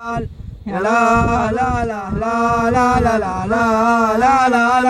لا لا لا لا لا لا لا لا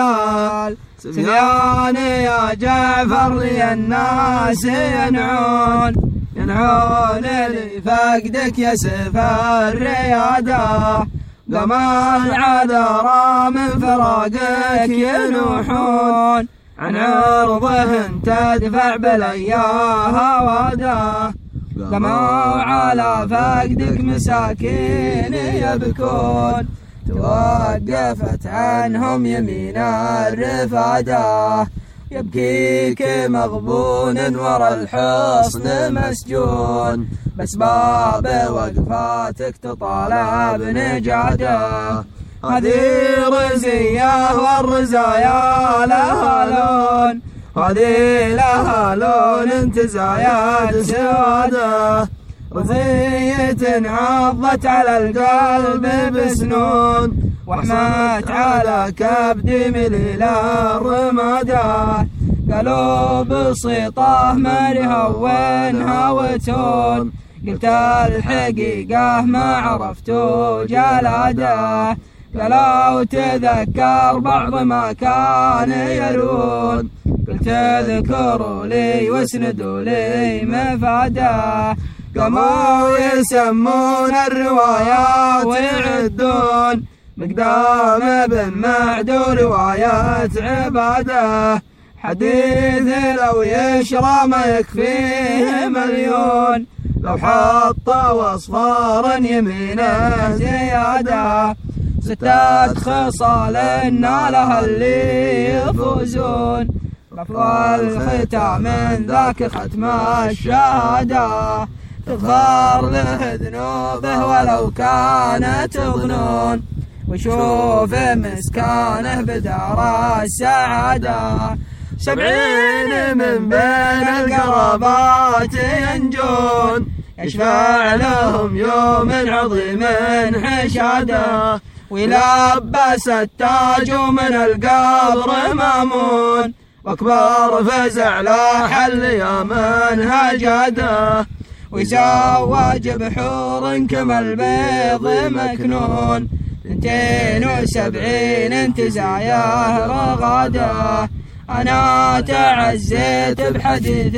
لا يا جعفر لي الناس ينعون ينعون لي فقدك يا سفر رياده قمر عذرا من فراقك ينوحون عن عرضه تدفع بلياها واده قموا على فقدك مساكين يبكون توقفت عنهم يمين الرفادة. يبكيك مغبون ورا الحصن مسجون. بس باب وقفاتك تطالب نجاده هذه رزية والرزايا لها لون. هذه لها لون تزايد سواده رزية عضت على القلب بسنون وحمت على كبدي مليل الرمادة قالوا بسيطة ما لهونها وتون قلت الحقيقة ما عرفت جلاده قالوا تذكر بعض ما كان يرون قلت اذكروا لي واسندوا لي مفاده قاموا يسمون الروايات ويعدون مقدام بن معد روايات عبادة. حديث لو يشرى ما يكفيه مليون. لو حط وصفارا يمينه زيادة. ستة خصال نالها اللي يفوزون؟ أفضل ختام من ذاك ختم الشهادة. تظهر له ذنوبه ولو كانت ظنون وشوف مسكانه بدار السعادة. سبعين من بين القرابات ينجون. يشفع لهم يوم عظيم حشاده ولبس التاج من القبر مأمون. وأكبر فزع لاح اليوم هجده ويزوج بحور كما البيض مكنون. اثنتين وسبعين انت زايا رغاده أنا تعزيت بحديث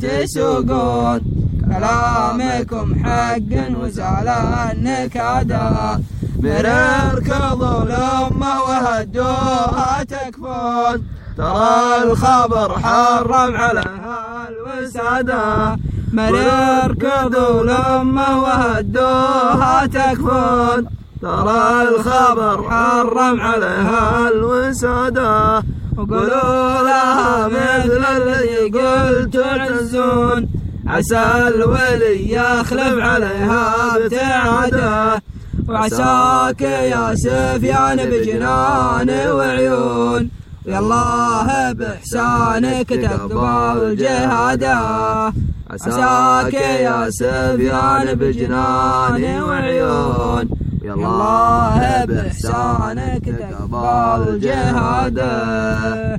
تسوقون كلامكم حق وزال النكاده مرر كضوا الأمة وهدوها تكفون ترى الخبر حرم عليها الوسادة. مرر كضوا الأمة وهدوها تكفون ترى الخبر حرم عليها الوسادة. وقولوا لها مثل الذي قلت تعزون. عسى الولي يخلف عليها ابتعاده وعساك يا سفيان بجنان وعيون. ويا الله بإحسانك تقبل جهاده. عساك يا سفيان بجنان وعيون. يا الله بإحسانك تقبل جهاده.